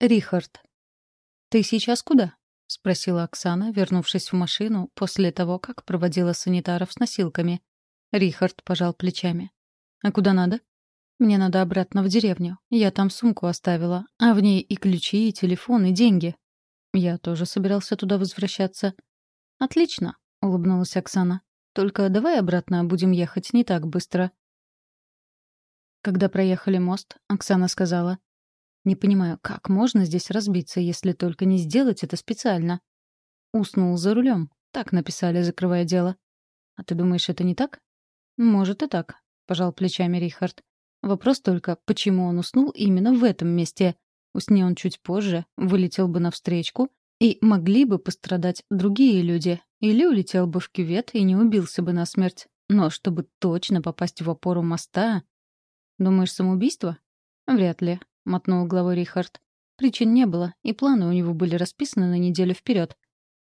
Рихард. «Ты сейчас куда?» — спросила Оксана, вернувшись в машину после того, как проводила санитаров с носилками. Рихард пожал плечами. «А куда надо?» «Мне надо обратно в деревню. Я там сумку оставила, а в ней и ключи, и телефон, и деньги». Я тоже собирался туда возвращаться. «Отлично», — улыбнулась Оксана. «Только давай обратно будем ехать не так быстро». Когда проехали мост, Оксана сказала. «Не понимаю, как можно здесь разбиться, если только не сделать это специально?» «Уснул за рулем», — так написали, закрывая дело. «А ты думаешь, это не так?» «Может и так», — пожал плечами Рихард. «Вопрос только, почему он уснул именно в этом месте? Усни он чуть позже, вылетел бы навстречку, и могли бы пострадать другие люди. Или улетел бы в кювет и не убился бы насмерть. Но чтобы точно попасть в опору моста... Думаешь, самоубийство? Вряд ли, — мотнул головой Рихард. Причин не было, и планы у него были расписаны на неделю вперед.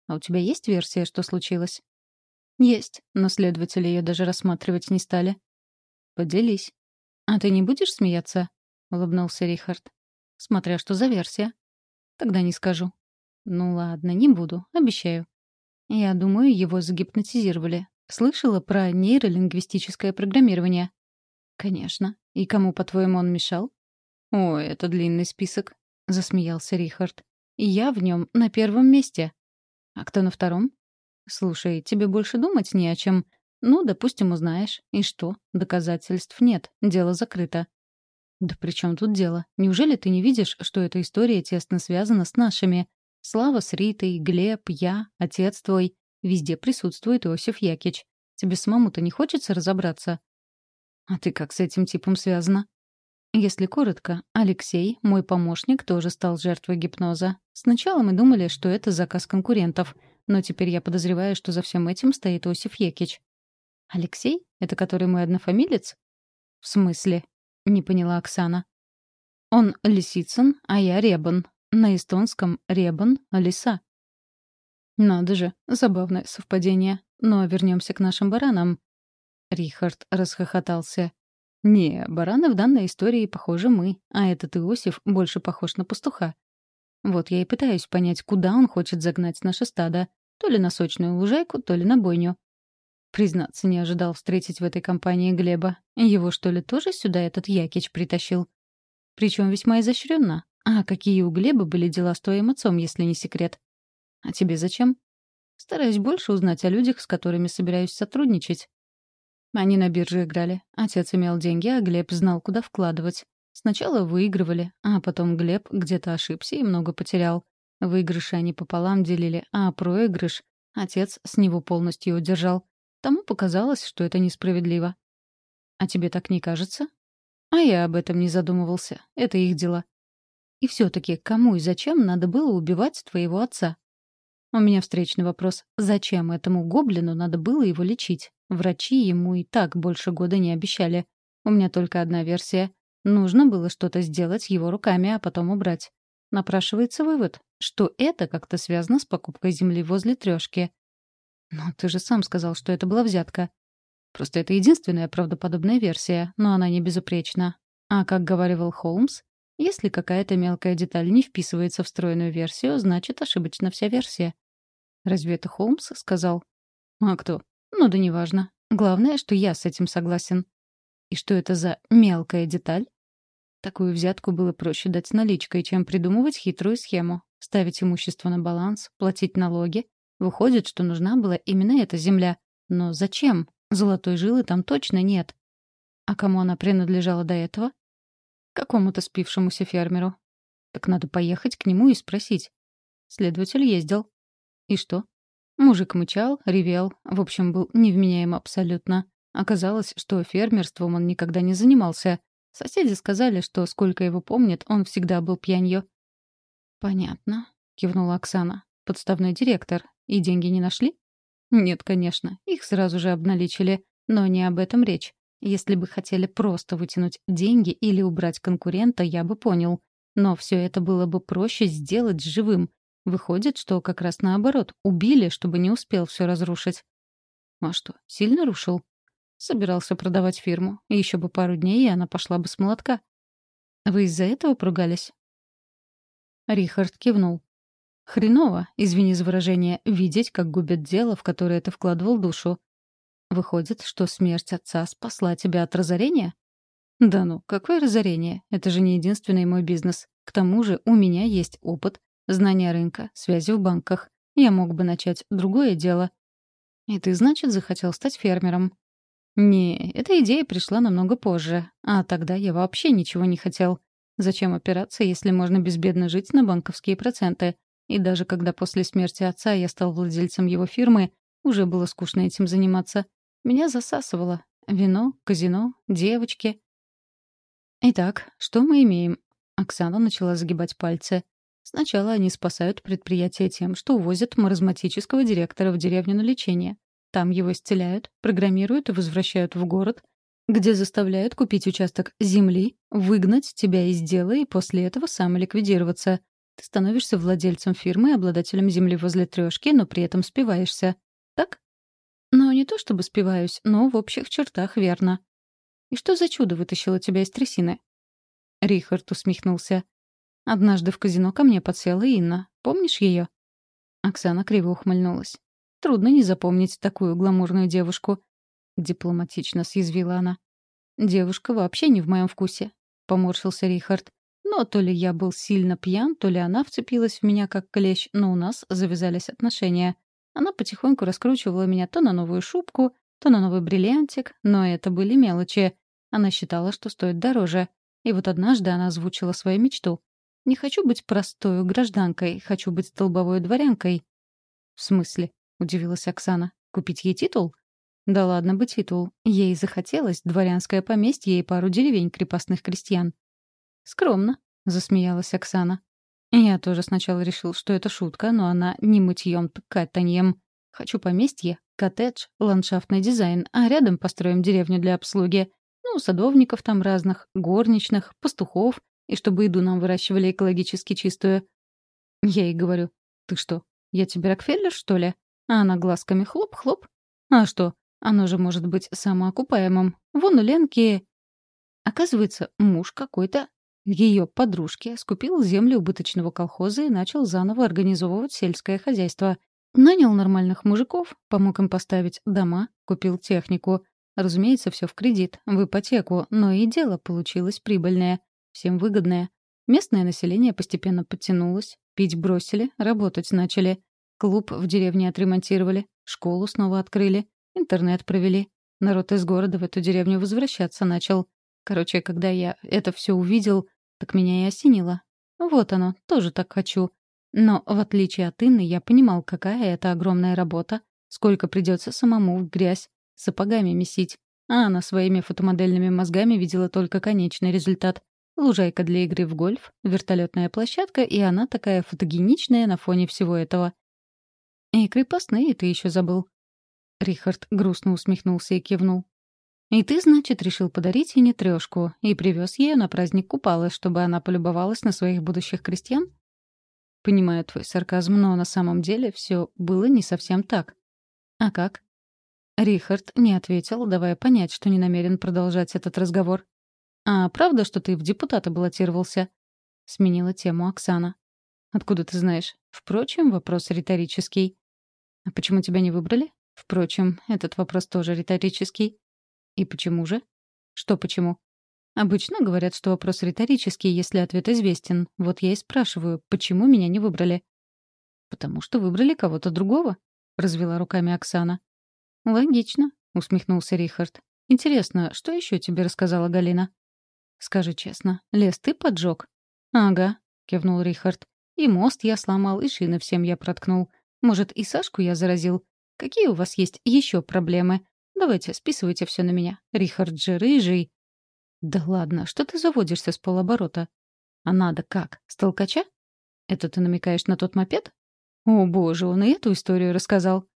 А у тебя есть версия, что случилось? Есть, но следователи ее даже рассматривать не стали. Поделись. А ты не будешь смеяться? — улыбнулся Рихард. Смотря что за версия. Тогда не скажу. Ну ладно, не буду, обещаю. Я думаю, его загипнотизировали. Слышала про нейролингвистическое программирование? Конечно. И кому, по-твоему, он мешал? О, это длинный список, засмеялся Рихард. Я в нем на первом месте. А кто на втором? Слушай, тебе больше думать не о чем. Ну, допустим, узнаешь. И что? Доказательств нет. Дело закрыто. Да при чем тут дело? Неужели ты не видишь, что эта история тесно связана с нашими? Слава с Ритой, Глеб, я, отец твой. Везде присутствует Иосиф Якич. Тебе самому-то не хочется разобраться? А ты как с этим типом связана? Если коротко, Алексей, мой помощник, тоже стал жертвой гипноза. Сначала мы думали, что это заказ конкурентов, но теперь я подозреваю, что за всем этим стоит Иосиф Якич. Алексей? Это который мой однофамилец? В смысле? Не поняла Оксана. Он Лисицын, а я Ребан. На эстонском «ребан» — «лиса». Надо же, забавное совпадение. Но вернемся к нашим баранам. Рихард расхохотался. «Не, бараны в данной истории похожи мы, а этот Иосиф больше похож на пастуха. Вот я и пытаюсь понять, куда он хочет загнать наше стадо. То ли на сочную лужайку, то ли на бойню. Признаться, не ожидал встретить в этой компании Глеба. Его, что ли, тоже сюда этот Якич притащил? Причем весьма изощренно. А какие у Глеба были дела с твоим отцом, если не секрет? А тебе зачем? Стараюсь больше узнать о людях, с которыми собираюсь сотрудничать. Они на бирже играли. Отец имел деньги, а Глеб знал, куда вкладывать. Сначала выигрывали, а потом Глеб где-то ошибся и много потерял. Выигрыши они пополам делили, а проигрыш отец с него полностью удержал. Тому показалось, что это несправедливо. А тебе так не кажется? А я об этом не задумывался. Это их дела. И все-таки кому и зачем надо было убивать твоего отца? У меня встречный вопрос. Зачем этому гоблину надо было его лечить? Врачи ему и так больше года не обещали. У меня только одна версия. Нужно было что-то сделать его руками, а потом убрать. Напрашивается вывод, что это как-то связано с покупкой земли возле трёшки. Но ты же сам сказал, что это была взятка. Просто это единственная правдоподобная версия, но она не безупречна. А как говаривал Холмс, если какая-то мелкая деталь не вписывается в стройную версию, значит, ошибочна вся версия. Разве это Холмс сказал? А кто? Ну да неважно. Главное, что я с этим согласен. И что это за мелкая деталь? Такую взятку было проще дать наличкой, чем придумывать хитрую схему. Ставить имущество на баланс, платить налоги. Выходит, что нужна была именно эта земля. Но зачем? Золотой жилы там точно нет. А кому она принадлежала до этого? Какому-то спившемуся фермеру. Так надо поехать к нему и спросить. Следователь ездил. И что? Мужик мычал, ревел, в общем, был невменяем абсолютно. Оказалось, что фермерством он никогда не занимался. Соседи сказали, что, сколько его помнят, он всегда был пьянью. «Понятно», — кивнула Оксана. «Подставной директор. И деньги не нашли?» «Нет, конечно. Их сразу же обналичили. Но не об этом речь. Если бы хотели просто вытянуть деньги или убрать конкурента, я бы понял. Но все это было бы проще сделать живым. Выходит, что как раз наоборот, убили, чтобы не успел все разрушить. А что, сильно рушил? Собирался продавать фирму. Еще бы пару дней, и она пошла бы с молотка. Вы из-за этого поругались? Рихард кивнул. Хреново, извини за выражение, видеть, как губит дело, в которое ты вкладывал душу. Выходит, что смерть отца спасла тебя от разорения? Да ну, какое разорение? Это же не единственный мой бизнес. К тому же у меня есть опыт, знания рынка, связи в банках. Я мог бы начать другое дело. И ты, значит, захотел стать фермером? Не, эта идея пришла намного позже. А тогда я вообще ничего не хотел. Зачем опираться, если можно безбедно жить на банковские проценты? И даже когда после смерти отца я стал владельцем его фирмы, уже было скучно этим заниматься. Меня засасывало. Вино, казино, девочки. Итак, что мы имеем? Оксана начала загибать пальцы. Сначала они спасают предприятие тем, что увозят маразматического директора в деревню на лечение. Там его исцеляют, программируют и возвращают в город, где заставляют купить участок земли, выгнать тебя из дела и после этого самоликвидироваться. Ты становишься владельцем фирмы и обладателем земли возле трешки, но при этом спиваешься. Так? Но не то чтобы спиваюсь, но в общих чертах верно. И что за чудо вытащило тебя из трясины? Рихард усмехнулся. Однажды в казино ко мне подсела Инна. Помнишь ее? Оксана криво ухмыльнулась. Трудно не запомнить такую гламурную девушку. Дипломатично съязвила она. Девушка вообще не в моем вкусе. Поморщился Рихард. Но то ли я был сильно пьян, то ли она вцепилась в меня как клещ, но у нас завязались отношения. Она потихоньку раскручивала меня то на новую шубку, то на новый бриллиантик, но это были мелочи. Она считала, что стоит дороже. И вот однажды она озвучила свою мечту. «Не хочу быть простой гражданкой, хочу быть столбовой дворянкой». «В смысле?» — удивилась Оксана. «Купить ей титул?» «Да ладно бы титул. Ей захотелось дворянское поместье и пару деревень крепостных крестьян. «Скромно», — засмеялась Оксана. Я тоже сначала решил, что это шутка, но она не мытьем, так катаньем. Хочу поместье, коттедж, ландшафтный дизайн, а рядом построим деревню для обслуги. Ну, садовников там разных, горничных, пастухов, и чтобы еду нам выращивали экологически чистую. Я ей говорю, ты что, я тебе Рокфеллер, что ли? А она глазками хлоп-хлоп. А что, оно же может быть самоокупаемым. Вон у Ленки... Оказывается, муж какой-то ее подружки скупил землю убыточного колхоза и начал заново организовывать сельское хозяйство. Нанял нормальных мужиков, помог им поставить дома, купил технику. Разумеется, все в кредит, в ипотеку, но и дело получилось прибыльное, всем выгодное. Местное население постепенно подтянулось, пить бросили, работать начали. Клуб в деревне отремонтировали, школу снова открыли, интернет провели. Народ из города в эту деревню возвращаться начал. Короче, когда я это все увидел, так меня и осенило. Вот оно, тоже так хочу. Но, в отличие от Инны, я понимал, какая это огромная работа, сколько придется самому в грязь, сапогами месить. А она своими фотомодельными мозгами видела только конечный результат. Лужайка для игры в гольф, вертолетная площадка, и она такая фотогеничная на фоне всего этого. «И крепостные ты еще забыл». Рихард грустно усмехнулся и кивнул. «И ты, значит, решил подарить ей трешку и привез ее на праздник Купалы, чтобы она полюбовалась на своих будущих крестьян?» Понимаю твой сарказм, но на самом деле все было не совсем так. А как? Рихард не ответил, давая понять, что не намерен продолжать этот разговор. «А правда, что ты в депутаты баллотировался?» — сменила тему Оксана. «Откуда ты знаешь? Впрочем, вопрос риторический». «А почему тебя не выбрали?» «Впрочем, этот вопрос тоже риторический». И почему же? Что почему? Обычно говорят, что вопрос риторический, если ответ известен. Вот я и спрашиваю, почему меня не выбрали? Потому что выбрали кого-то другого, развела руками Оксана. Логично, усмехнулся Рихард. Интересно, что еще тебе рассказала Галина? Скажи честно, лес ты поджег? Ага, кивнул Рихард. И мост я сломал, и шины всем я проткнул. Может, и Сашку я заразил? Какие у вас есть еще проблемы? Давайте, списывайте все на меня. Рихард же рыжий. Да ладно, что ты заводишься с полоборота? А надо как? С толкача? Это ты намекаешь на тот мопед? О, боже, он и эту историю рассказал.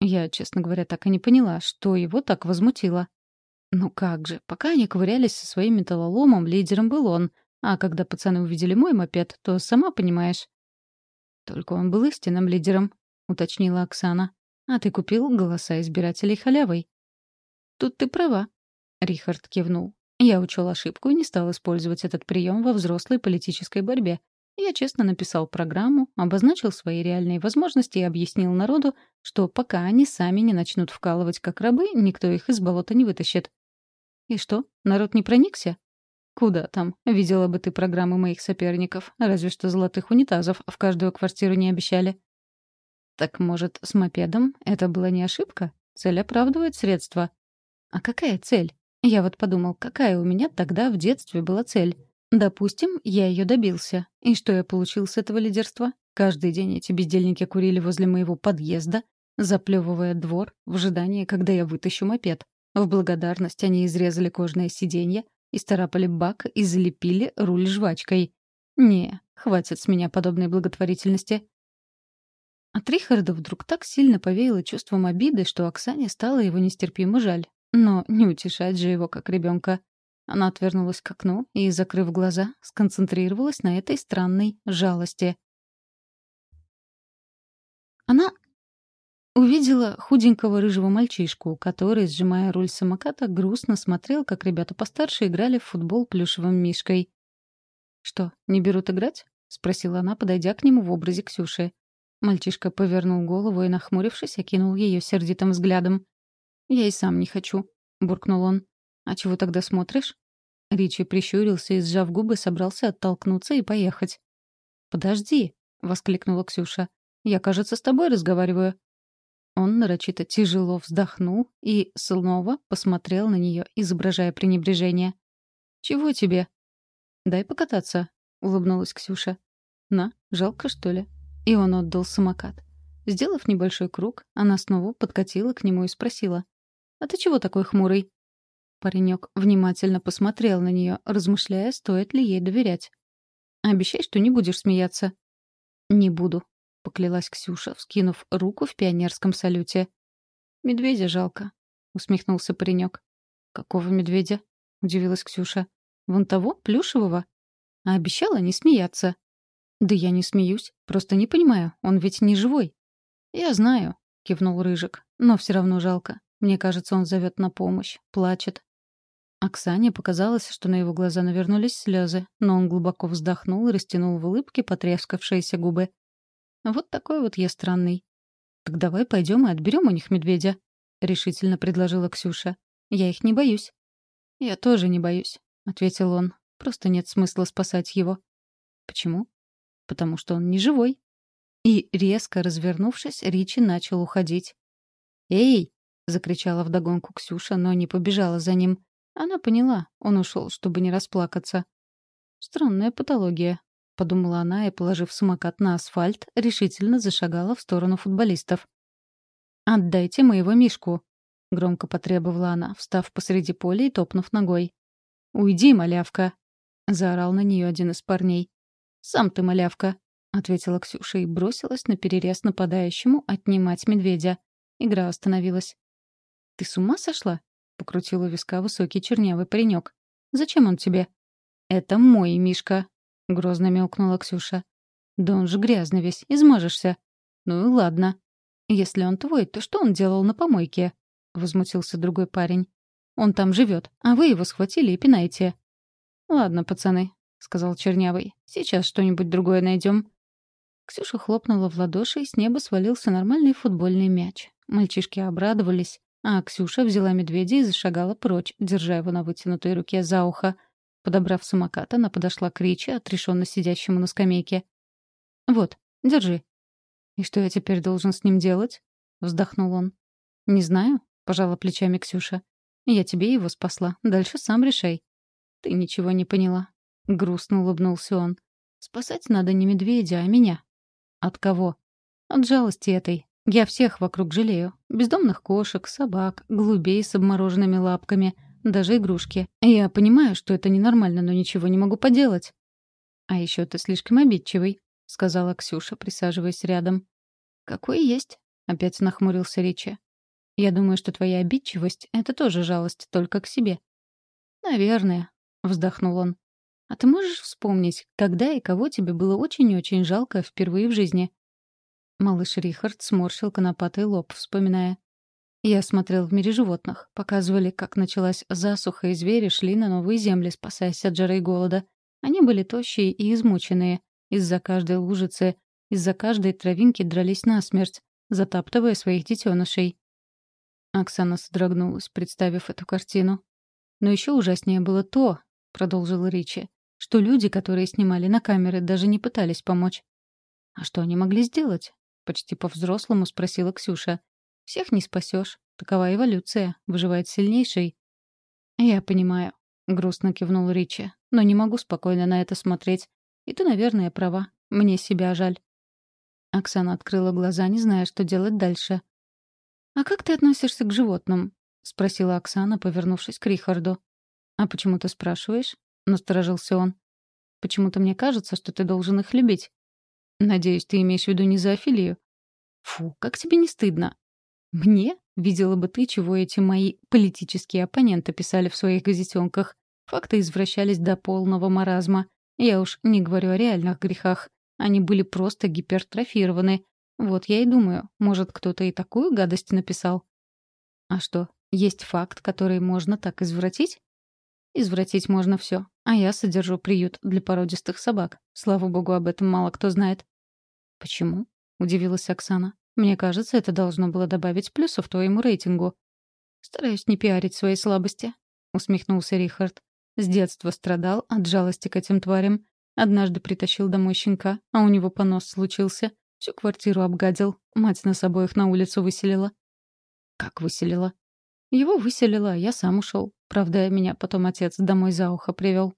Я, честно говоря, так и не поняла, что его так возмутило. Ну как же, пока они ковырялись со своим металлоломом, лидером был он, а когда пацаны увидели мой мопед, то сама понимаешь. Только он был истинным лидером, уточнила Оксана. А ты купил голоса избирателей халявой. Тут ты права, Рихард кивнул. Я учел ошибку и не стал использовать этот прием во взрослой политической борьбе. Я честно написал программу, обозначил свои реальные возможности и объяснил народу, что пока они сами не начнут вкалывать как рабы, никто их из болота не вытащит. И что, народ не проникся? Куда там? Видела бы ты программы моих соперников. Разве что золотых унитазов в каждую квартиру не обещали. Так, может, с мопедом это была не ошибка? Цель оправдывает средства. А какая цель? Я вот подумал, какая у меня тогда в детстве была цель? Допустим, я ее добился. И что я получил с этого лидерства? Каждый день эти бездельники курили возле моего подъезда, заплевывая двор в ожидании, когда я вытащу мопед. В благодарность они изрезали кожное сиденье, истарапали бак и залепили руль жвачкой. Не, хватит с меня подобной благотворительности. От Рихарда вдруг так сильно повеяло чувством обиды, что Оксане стало его нестерпимо жаль. Но не утешать же его, как ребенка. Она отвернулась к окну и, закрыв глаза, сконцентрировалась на этой странной жалости. Она увидела худенького рыжего мальчишку, который, сжимая руль самоката, грустно смотрел, как ребята постарше играли в футбол плюшевым мишкой. «Что, не берут играть?» — спросила она, подойдя к нему в образе Ксюши. Мальчишка повернул голову и, нахмурившись, окинул ее сердитым взглядом. «Я и сам не хочу», — буркнул он. «А чего тогда смотришь?» Ричи прищурился и, сжав губы, собрался оттолкнуться и поехать. «Подожди», — воскликнула Ксюша. «Я, кажется, с тобой разговариваю». Он нарочито тяжело вздохнул и снова посмотрел на нее, изображая пренебрежение. «Чего тебе?» «Дай покататься», — улыбнулась Ксюша. «На, жалко, что ли?» И он отдал самокат. Сделав небольшой круг, она снова подкатила к нему и спросила. «А ты чего такой хмурый?» Паренек внимательно посмотрел на нее, размышляя, стоит ли ей доверять. «Обещай, что не будешь смеяться». «Не буду», — поклялась Ксюша, вскинув руку в пионерском салюте. «Медведя жалко», — усмехнулся паренек. «Какого медведя?» — удивилась Ксюша. «Вон того, плюшевого?» «А обещала не смеяться». «Да я не смеюсь, просто не понимаю, он ведь не живой». «Я знаю», — кивнул Рыжик, — «но все равно жалко. Мне кажется, он зовет на помощь, плачет. Оксане показалось, что на его глаза навернулись слезы, но он глубоко вздохнул и растянул в улыбке потрескавшиеся губы. «Вот такой вот я странный». «Так давай пойдем и отберем у них медведя», — решительно предложила Ксюша. «Я их не боюсь». «Я тоже не боюсь», — ответил он. «Просто нет смысла спасать его». «Почему?» «Потому что он не живой». И, резко развернувшись, Ричи начал уходить. «Эй!» — закричала вдогонку Ксюша, но не побежала за ним. Она поняла, он ушел, чтобы не расплакаться. «Странная патология», — подумала она и, положив самокат на асфальт, решительно зашагала в сторону футболистов. «Отдайте моего Мишку», — громко потребовала она, встав посреди поля и топнув ногой. «Уйди, малявка», — заорал на нее один из парней. «Сам ты малявка», — ответила Ксюша и бросилась на перерез нападающему отнимать медведя. Игра остановилась. «Ты с ума сошла?» покрутил у виска высокий чернявый паренек. «Зачем он тебе?» «Это мой Мишка», — грозно мяукнула Ксюша. «Да он же грязный весь, измажешься». «Ну и ладно. Если он твой, то что он делал на помойке?» — возмутился другой парень. «Он там живет, а вы его схватили и пинаете». «Ладно, пацаны», — сказал Чернявый. «Сейчас что-нибудь другое найдем». Ксюша хлопнула в ладоши, и с неба свалился нормальный футбольный мяч. Мальчишки обрадовались, а Ксюша взяла медведя и зашагала прочь, держа его на вытянутой руке за ухо. Подобрав самокат, она подошла к Ричи, отрешенно сидящему на скамейке. «Вот, держи». «И что я теперь должен с ним делать?» — вздохнул он. «Не знаю», — пожала плечами Ксюша. «Я тебе его спасла. Дальше сам решай». «Ты ничего не поняла». Грустно улыбнулся он. «Спасать надо не медведя, а меня». «От кого?» «От жалости этой. Я всех вокруг жалею. Бездомных кошек, собак, голубей с обмороженными лапками, даже игрушки. Я понимаю, что это ненормально, но ничего не могу поделать. «А еще ты слишком обидчивый», — сказала Ксюша, присаживаясь рядом. «Какой есть?» — опять нахмурился Ричи. «Я думаю, что твоя обидчивость — это тоже жалость только к себе». «Наверное», — вздохнул он. «А ты можешь вспомнить, когда и кого тебе было очень-очень жалко впервые в жизни?» Малыш Рихард сморщил конопатый лоб, вспоминая. Я смотрел в мире животных. Показывали, как началась засуха, и звери шли на новые земли, спасаясь от жары и голода. Они были тощие и измученные. из-за каждой лужицы, из-за каждой травинки дрались насмерть, затаптывая своих детенышей. Оксана содрогнулась, представив эту картину. «Но еще ужаснее было то», — продолжил Ричи, «что люди, которые снимали на камеры, даже не пытались помочь». «А что они могли сделать?» — почти по-взрослому спросила Ксюша. «Всех не спасешь. Такова эволюция. Выживает сильнейший». «Я понимаю», — грустно кивнул Ричи, «но не могу спокойно на это смотреть. И ты, наверное, права. Мне себя жаль». Оксана открыла глаза, не зная, что делать дальше. «А как ты относишься к животным?» — спросила Оксана, повернувшись к Рихарду. «А почему ты спрашиваешь?» — насторожился он. «Почему-то мне кажется, что ты должен их любить». «Надеюсь, ты имеешь в виду не зоофилию?» «Фу, как тебе не стыдно?» «Мне? Видела бы ты, чего эти мои политические оппоненты писали в своих газетенках. Факты извращались до полного маразма. Я уж не говорю о реальных грехах. Они были просто гипертрофированы. Вот я и думаю, может, кто-то и такую гадость написал. А что, есть факт, который можно так извратить? Извратить можно все. А я содержу приют для породистых собак. Слава богу, об этом мало кто знает. Почему? Удивилась Оксана. Мне кажется, это должно было добавить плюсов твоему рейтингу. Стараюсь не пиарить свои слабости, усмехнулся Рихард. С детства страдал от жалости к этим тварям. Однажды притащил домой щенка, а у него понос случился. Всю квартиру обгадил. Мать нас обоих на улицу выселила. Как выселила? Его выселила, а я сам ушел. Правда, меня потом отец домой за ухо привел.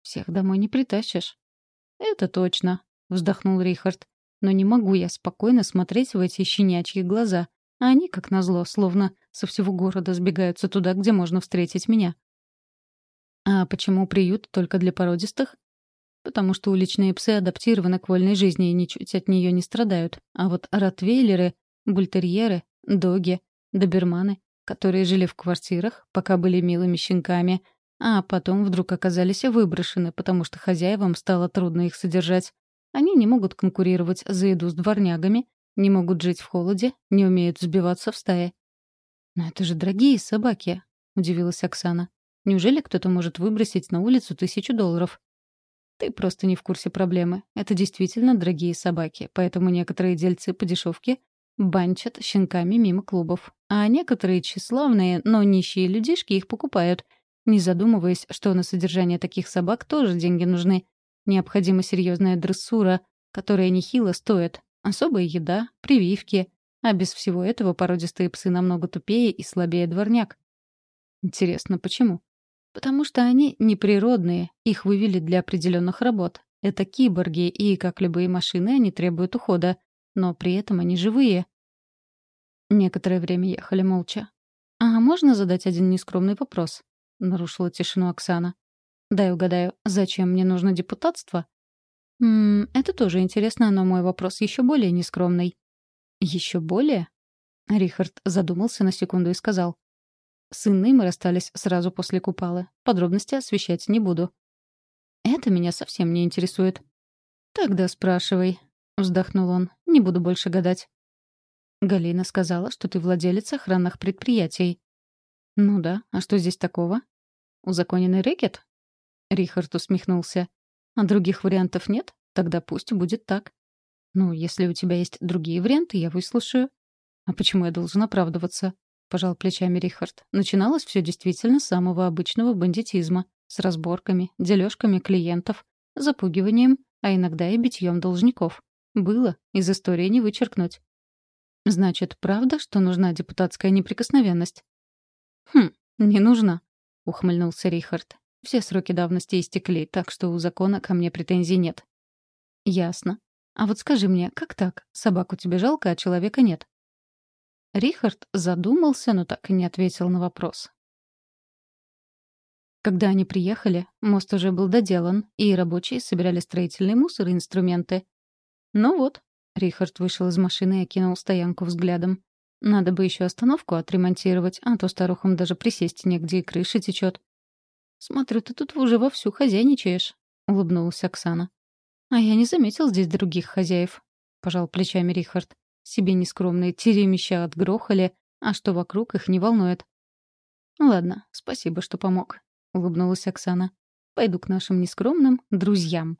Всех домой не притащишь. Это точно, вздохнул Рихард. Но не могу я спокойно смотреть в эти щенячьи глаза. А они, как назло, словно со всего города сбегаются туда, где можно встретить меня. А почему приют только для породистых? Потому что уличные псы адаптированы к вольной жизни и ничуть от нее не страдают. А вот ротвейлеры, бультерьеры, доги, доберманы, которые жили в квартирах, пока были милыми щенками, а потом вдруг оказались выброшены, потому что хозяевам стало трудно их содержать. Они не могут конкурировать за еду с дворнягами, не могут жить в холоде, не умеют сбиваться в стае. «Но это же дорогие собаки», — удивилась Оксана. «Неужели кто-то может выбросить на улицу тысячу долларов?» Ты просто не в курсе проблемы. Это действительно дорогие собаки, поэтому некоторые дельцы по дешевке банчат щенками мимо клубов. А некоторые тщеславные, но нищие людишки их покупают, не задумываясь, что на содержание таких собак тоже деньги нужны. Необходима серьезная дрессура, которая нехило стоит, особая еда, прививки. А без всего этого породистые псы намного тупее и слабее дворняк. Интересно, почему? Потому что они неприродные, их вывели для определенных работ. Это киборги, и, как любые машины, они требуют ухода. Но при этом они живые. Некоторое время ехали молча. «А можно задать один нескромный вопрос?» — нарушила тишину Оксана. «Дай угадаю, зачем мне нужно депутатство?» «Ммм, это тоже интересно, но мой вопрос еще более нескромный». «Еще более?» Рихард задумался на секунду и сказал. С Инной мы расстались сразу после Купалы. Подробности освещать не буду. Это меня совсем не интересует. Тогда спрашивай, вздохнул он. Не буду больше гадать. Галина сказала, что ты владелец охранных предприятий. Ну да, а что здесь такого? Узаконенный рэкет? Рихард усмехнулся. А других вариантов нет? Тогда пусть будет так. Ну, если у тебя есть другие варианты, я выслушаю. А почему я должен оправдываться? — пожал плечами Рихард. Начиналось все действительно с самого обычного бандитизма. С разборками, дележками клиентов, запугиванием, а иногда и битьем должников. Было, из истории не вычеркнуть. «Значит, правда, что нужна депутатская неприкосновенность?» «Хм, не нужна», — ухмыльнулся Рихард. «Все сроки давности истекли, так что у закона ко мне претензий нет». «Ясно. А вот скажи мне, как так? Собаку тебе жалко, а человека нет?» Рихард задумался, но так и не ответил на вопрос. Когда они приехали, мост уже был доделан, и рабочие собирали строительный мусор и инструменты. «Ну вот», — Рихард вышел из машины и окинул стоянку взглядом. «Надо бы еще остановку отремонтировать, а то старухам даже присесть негде и крыша течет». «Смотрю, ты тут уже вовсю хозяйничаешь», — улыбнулась Оксана. «А я не заметил здесь других хозяев», — пожал плечами Рихард. Себе нескромные теремища отгрохали, а что вокруг их не волнует. «Ладно, спасибо, что помог», — улыбнулась Оксана. «Пойду к нашим нескромным друзьям».